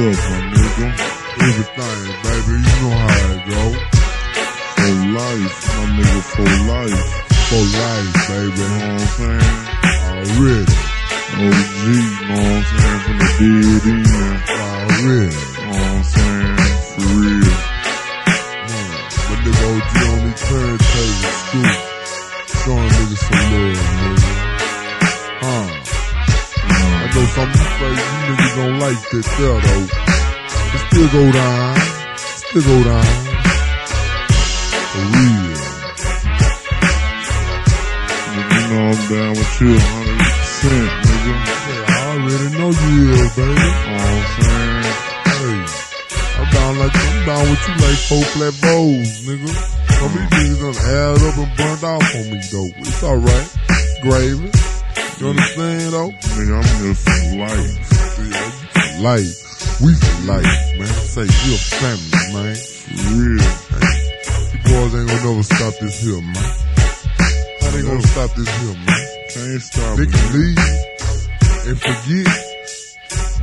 up, my nigga? Everything, baby. You know how it go. For life, my nigga, for life. For life, baby. You know what I'm saying? Already. OG, you know what I'm saying? From the dead end. Already. You know what I'm saying? For real. Man, but nigga OG on these turntables, school. Showing niggas some love, nigga. Huh. I know some of you don't like that there, though. It still go down. Still go down. For real. Nigga, you know I'm down with you 100%, nigga. Yeah, I already know you is, baby. You know what I'm saying? Hey, I'm down like I'm down with you like four flat bowls, nigga. Some of these niggas done add up and burned off on me though. It's alright. Gravy. You understand though? Nigga, I'm here for life. Yeah, you for life. We for life, man. Say you a family, man. For real. You boys ain't gonna never stop this here, man. How they gonna stop this here, man? Can't stop They can leave and forget.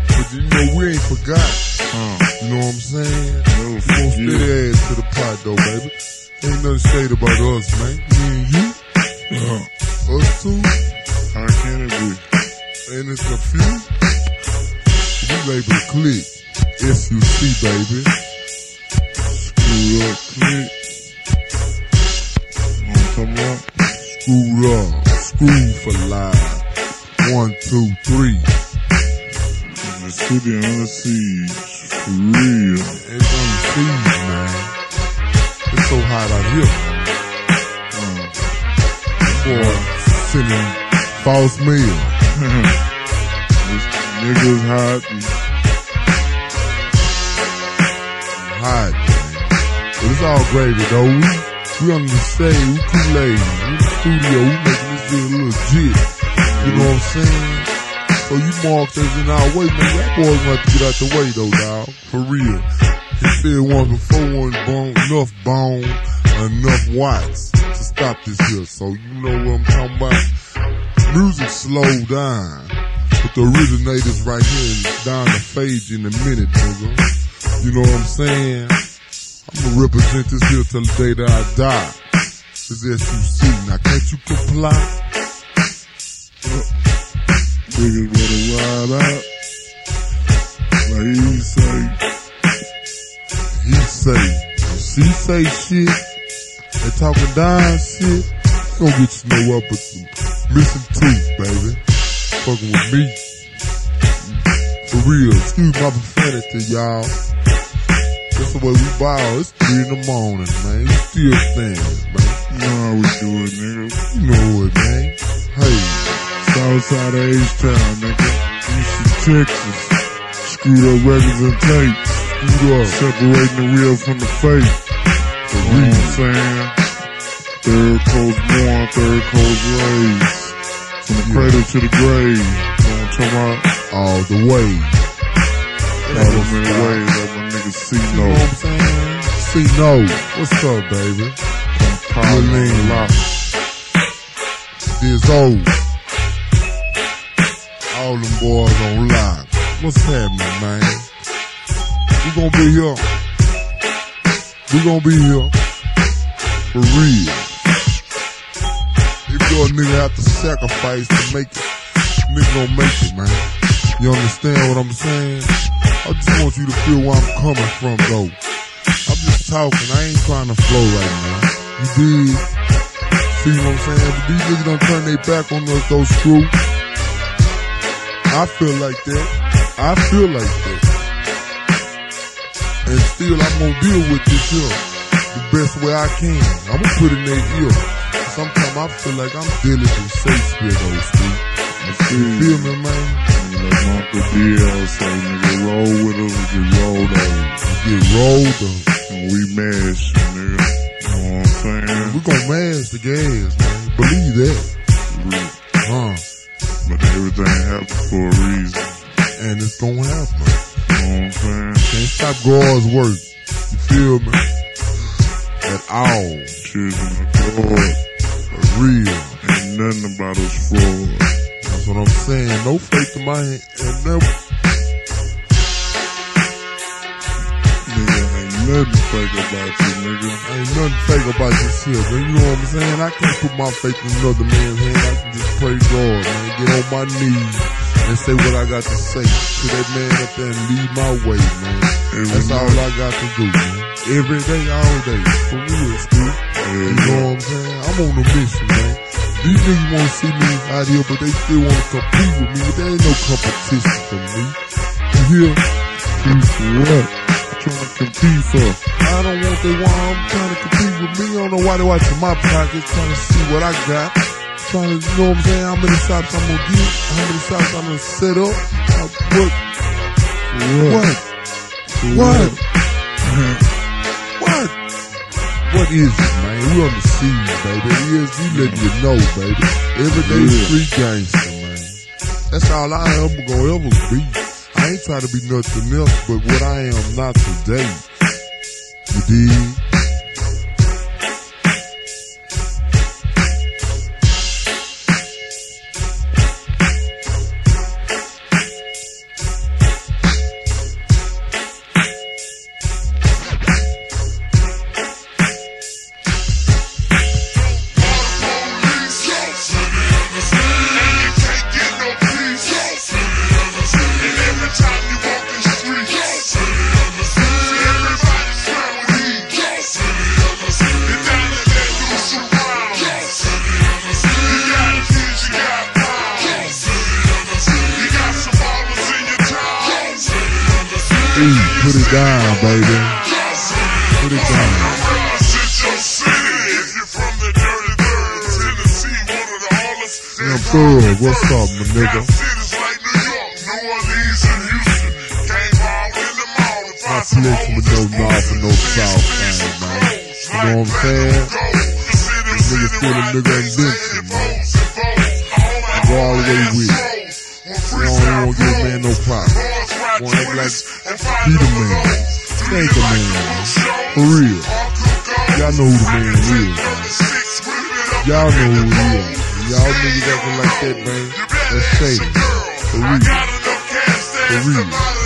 But you know we ain't forgot. Huh. You know what I'm saying? Never You gon' spit ass to the pot though, baby. Ain't nothing shade about us, man. Me and you, label it click. S-U-C, baby. Screwed up click. You know what I'm talking up. Screw for life. One, two, three. In the city under siege. For real. It's on the seas, man. It's so hot out here. Uh, Boy, sending false mail. this niggas hot. Hot. But it's all gravy, though. We, on the stage, we Kool-Aid. We the studio, we making this shit legit. You know what I'm saying? So you marked us in our way, man. That boys to get out the way, though, dog. For real. He said once before one bone, enough bone, enough watts to stop this here. So you know what I'm talking about? Music slow down. But the originators right here is down to page in a minute, nigga. You know what I'm saying? I'm gonna represent this here till the day that I die. This SUC. Now can't you comply? Niggas better ride out. Like he say. He say, she say shit, They talking down shit, gonna get you up but some missing teeth, baby. Fucking with me. For real, excuse my profanity, y'all. That's the way we ball. It's three in the morning, man. You still standing, man. You know how we do it, nigga. You know it, man. Hey, Southside of H-Town, nigga. Houston, Texas. Screwed up records and tapes. screwed up. Separating the real from the fake. You know what I'm saying? Third coast born, third coast raised. From the cradle to the grave. You know what I'm talking about? All the way. Follow me away, let my nigga see You no. know what I'm saying? See, no. What's up, baby? Lil' lock. This old. All them boys on lock. What's happening, man? We gonna be here. We gonna be here. For real. If you're a nigga have to sacrifice to make it, nigga gonna make it, man. You understand what I'm saying? I just want you to feel where I'm coming from, though. I'm just talking. I ain't trying to flow right now. You dig? See what I'm saying? But these niggas don't turn their back on us, though, screw. I feel like that. I feel like that. And still, I'm gonna deal with this here the best way I can. I'm gonna put in their ear. Sometimes I feel like I'm dealing with Shakespeare, though. I You feel me, man? Like Uncle DL say, nigga, roll with us get rolled over. Get rolled up. And we mash nigga. You know what I'm saying? We gon' mash the gas, man. Believe that. Huh. But everything happens for a reason. And it's gonna happen. You know what I'm saying? Can't stop God's work. You feel me? at all. Children of fraud. For real. Ain't nothing about us fraud. That's what I'm saying. No faith in my hand. And never, Nigga, ain't nothing fake about you, nigga. ain't nothing fake about this here, man. You know what I'm saying? I can't put my faith in another man's hand. I can just pray God, man. Get on my knees and say what I got to say to that man up there and lead my way, man. Every That's all. I got to do, man. Every day, all day. For real. Yeah, You know what I'm saying? I'm on a mission, man. These niggas wanna see me out here, but they still wanna compete with me. But there ain't no competition for me. You hear? For what? Trying to compete for? I don't want they want. I'm trying to compete with me. I don't know why they watching my pockets, trying to see what I got. Trying to, you know what I'm saying? How many shots I'm gonna get? How many shots I'm gonna set up? Uh, what? What? What? What? What? What is it? We on the scene, baby. We letting you know, baby. Everyday Yeah. street gangster, man. That's all I ever gonna ever be. I ain't trying to be nothing else but what I am not today. You dig? Ooh, put it down, baby. Put it down. Young Thug, what's up, my nigga? I flex with no north and no south thing, man. You know what I'm saying? Nigga still a nigga invention, man. All the way with it. Act like he the man. Ain't the man. For real. Y'all know who the man is. Y'all know who he is. Y'all niggas acting like that, man. That's shady. For real. For real.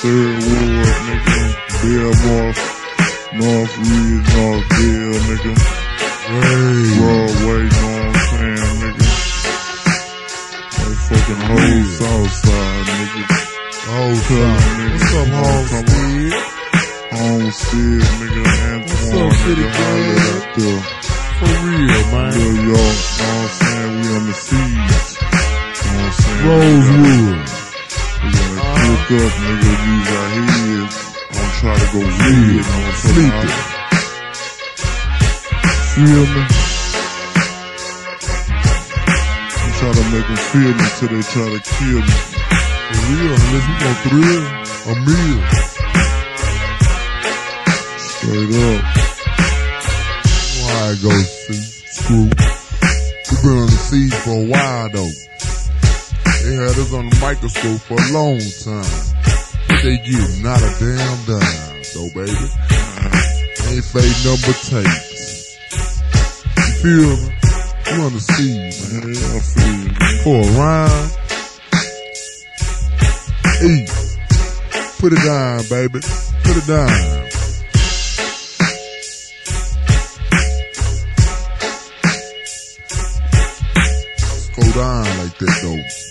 Third Ward, nigga. Belmore. North Reed, North Bill, nigga. Hey. Broadway, know what I'm saying, nigga. Motherfucking whole Southside, nigga. Oh, Tell son. them, What's up, nigga. Homestead? Homestead, nigga. Antoine, up, City nigga. Gang? out there. For real, man. New York, know what I'm saying? We on the seas. Know what I'm saying? Rosewood. We gotta cook up, nigga. Use our heads. Don't try to go weird. Know what I'm Sleep it. Feel me? I'm trying to make them feel me till they try to kill me. For real, unless we gonna thrill a meal. Straight up. Why go see screw. We been on the seas for a while though. They had us on the microscope for a long time. They get not a damn dime though, baby. Ain't fake number tapes. You feel me? We on the seas, man. I feel you. For a rhyme. Put it down, baby. Put it down. Go down like that though.